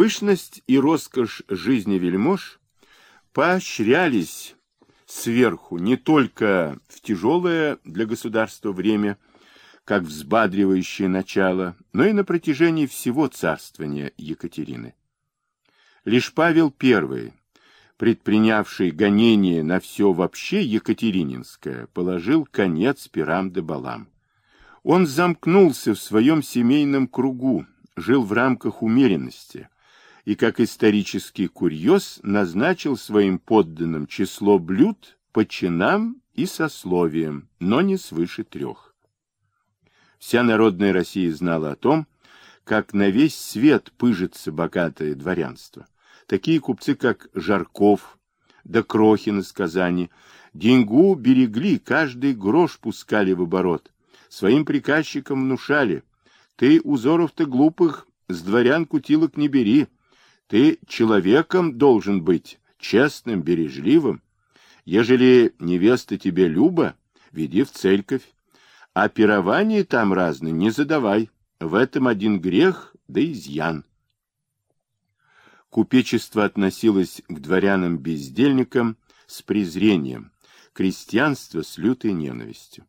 Пышность и роскошь жизни вельмож поощрялись сверху не только в тяжелое для государства время, как взбадривающее начало, но и на протяжении всего царствования Екатерины. Лишь Павел I, предпринявший гонение на все вообще Екатерининское, положил конец пирам де балам. Он замкнулся в своем семейном кругу, жил в рамках умеренности и, как исторический курьез, назначил своим подданным число блюд по чинам и сословиям, но не свыше трех. Вся народная Россия знала о том, как на весь свет пыжится богатое дворянство. Такие купцы, как Жарков, да Крохин из Казани, деньгу берегли, каждый грош пускали в оборот. Своим приказчикам внушали, ты узоров-то глупых с дворян кутилок не бери, ты человеком должен быть, честным, бережливым. Ежели невеста тебе люба, веди в церковь, а пирование там разные не задавай. В этом один грех да изъян купечество относилось к дворянам-бездельникам с презрением, крестьянство с лютой ненавистью.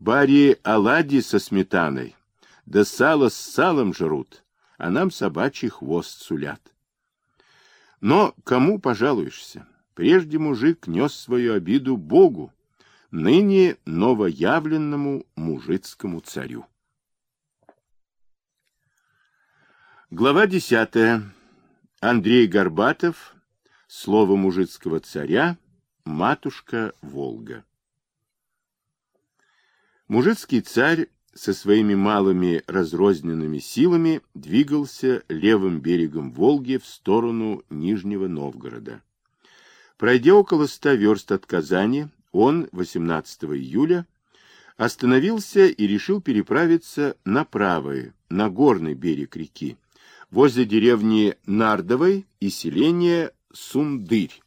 Бари оладьи со сметаной, да сало с салом жрут, а нам собачий хвост сулят. Но кому пожалуешься? Прежде мужик нес свою обиду Богу, ныне новоявленному мужицкому царю. Глава десятая. Андрей Горбатов, слово мужицкого царя, матушка Волга. Мужицкий царь со своими малыми разрозненными силами двигался левым берегом Волги в сторону Нижнего Новгорода. Пройдя около ста верст от Казани, он 18 июля остановился и решил переправиться на правый, на горный берег реки, возле деревни Нардовой и селения Сундырь.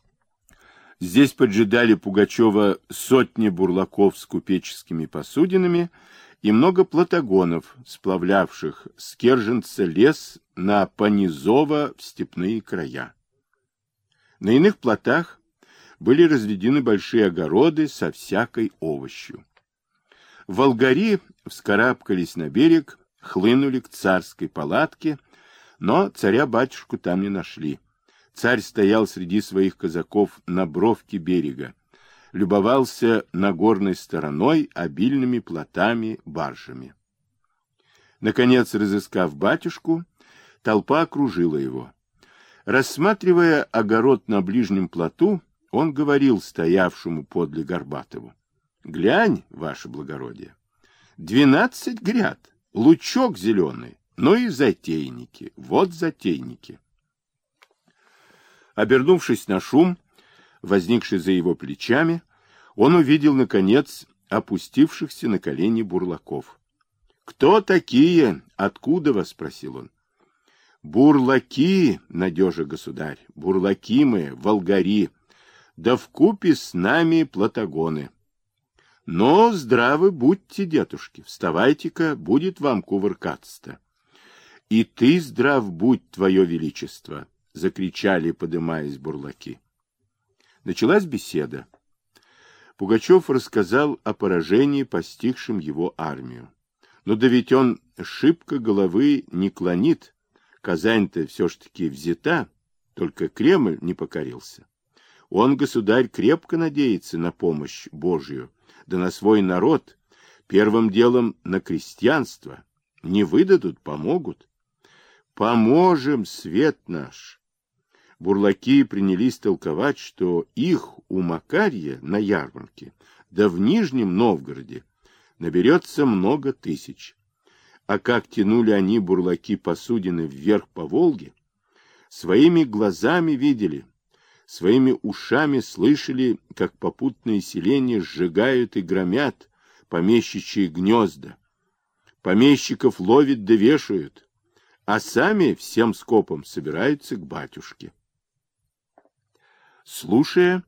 Здесь поджидали Пугачева сотни бурлаков с купеческими посудинами и много платагонов, сплавлявших с Керженца лес на Понизово в степные края. На иных плотах были разведены большие огороды со всякой овощью. Волгари вскарабкались на берег, хлынули к царской палатке, но царя-батюшку там не нашли. Царь стоял среди своих казаков на бровке берега, любовался нагорной стороной обильными плотами, баржами. Наконец, разыскав батюшку, толпа окружила его. Рассматривая огород на ближнем плоту, он говорил стоявшему подле Горбатову. — Глянь, ваше благородие, двенадцать гряд, лучок зеленый, ну и затейники, вот затейники. Обернувшись на шум, возникший за его плечами, он увидел, наконец, опустившихся на колени бурлаков. — Кто такие? Откуда вас? — спросил он. — Бурлаки, надежа государь, бурлаки мы, волгари, да вкупе с нами платагоны. Но здравы будьте, дедушки, вставайте-ка, будет вам кувыркаться-то. — И ты здрав будь, твое величество! — закричали, подымаясь бурлаки. Началась беседа. Пугачев рассказал о поражении, постигшем его армию. Но да ведь он шибко головы не клонит. Казань-то все ж таки взята, только Кремль не покорился. Он, государь, крепко надеется на помощь Божью, да на свой народ, первым делом на крестьянство. Не выдадут, помогут. Поможем, свет наш! Бурлаки принялись толковать, что их у Макарья на ярмарке, да в Нижнем Новгороде, наберется много тысяч. А как тянули они бурлаки посудины вверх по Волге, своими глазами видели, своими ушами слышали, как попутные селения сжигают и громят помещичьи гнезда. Помещиков ловят да вешают, а сами всем скопом собираются к батюшке. Слушая,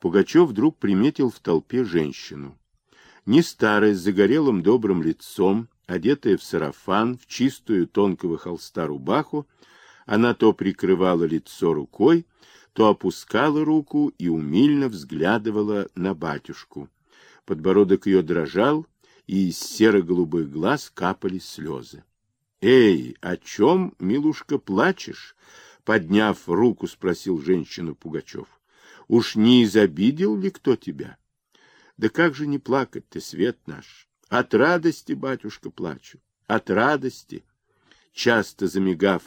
Пугачев вдруг приметил в толпе женщину. Не старая, с загорелым добрым лицом, одетая в сарафан, в чистую тонкого холста рубаху, Она то прикрывала лицо рукой, то опускала руку и умильно взглядывала на батюшку. Подбородок ее дрожал, и из серо-голубых глаз капали слезы. — Эй, о чем, милушка, плачешь? — подняв руку, спросил женщину Пугачев. — Уж не изобидел ли кто тебя? — Да как же не плакать ты, свет наш? От радости, батюшка, плачу. От радости. Часто замигав,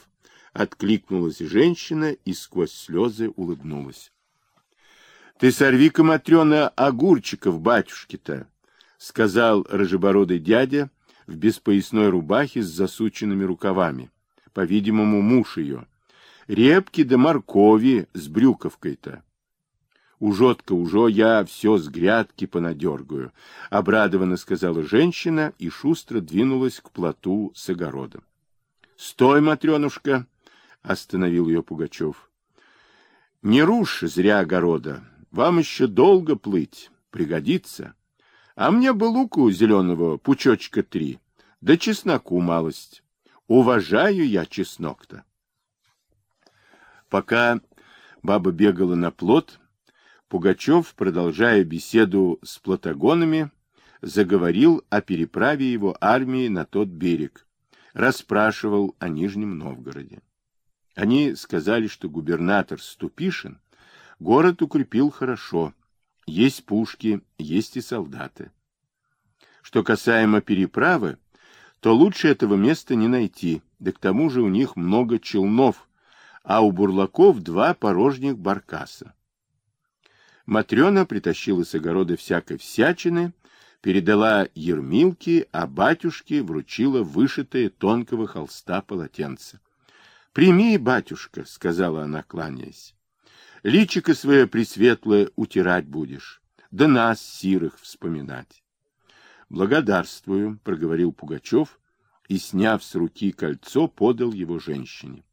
откликнулась женщина и сквозь слезы улыбнулась. — Ты сорви-ка, Матрена, огурчиков батюшке-то, — сказал рыжебородый дядя в беспоясной рубахе с засученными рукавами, по-видимому, муж ее. Репки да моркови с брюковкой-то. Ужотка, уже я все с грядки понадергаю, — обрадованно сказала женщина и шустро двинулась к плоту с огородом. — Стой, Матренушка! — остановил ее Пугачев. — Не рушь зря огорода, вам еще долго плыть, пригодится. А мне бы луку зеленого пучочка три, да чесноку малость. Уважаю я чеснок-то. Пока баба бегала на плот, Пугачев, продолжая беседу с платагонами, заговорил о переправе его армии на тот берег, расспрашивал о Нижнем Новгороде. Они сказали, что губернатор Ступишин город укрепил хорошо, есть пушки, есть и солдаты. Что касаемо переправы, то лучше этого места не найти, да к тому же у них много челнов, а у бурлаков два порожних баркаса. Матрена притащила с огорода всякой всячины, передала Ермилке, а батюшке вручила вышитое тонкого холста полотенце. — Прими, батюшка, — сказала она, кланяясь. — Личико свое пресветлое утирать будешь, да нас, сирых, вспоминать. — Благодарствую, — проговорил Пугачев и, сняв с руки кольцо, подал его женщине. —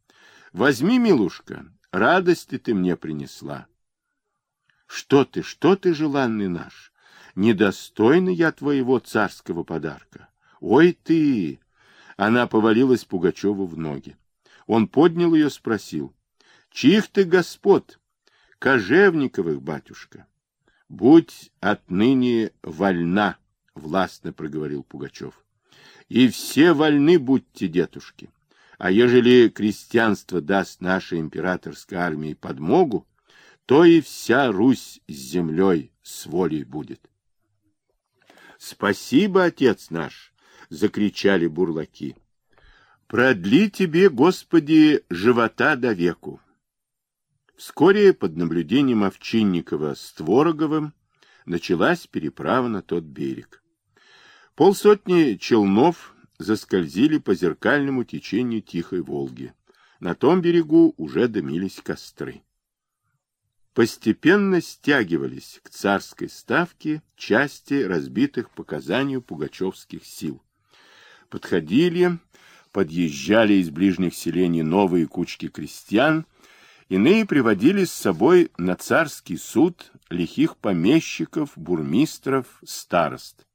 Возьми, милушка, радости ты мне принесла. — Что ты, что ты, желанный наш? Недостойный я твоего царского подарка. Ой ты! Она повалилась Пугачеву в ноги. Он поднял ее, спросил. — Чих ты господ? — Кожевниковых, батюшка. — Будь отныне вольна, — властно проговорил Пугачев. — И все вольны будьте, дедушки. А ежели крестьянство даст нашей императорской армии подмогу, то и вся Русь с землей с волей будет. — Спасибо, отец наш! — закричали бурлаки. Продли тебе, Господи, живота до веку. Вскоре под наблюдением Овчинникова с Твороговым началась переправа на тот берег. Полсотни челнов заскользили по зеркальному течению Тихой Волги. На том берегу уже дымились костры. Постепенно стягивались к царской ставке части разбитых по Казанью пугачевских сил. Подходили подъезжали из ближних селений новые кучки крестьян, иные приводили с собой на царский суд лихих помещиков, бурмистров, старост.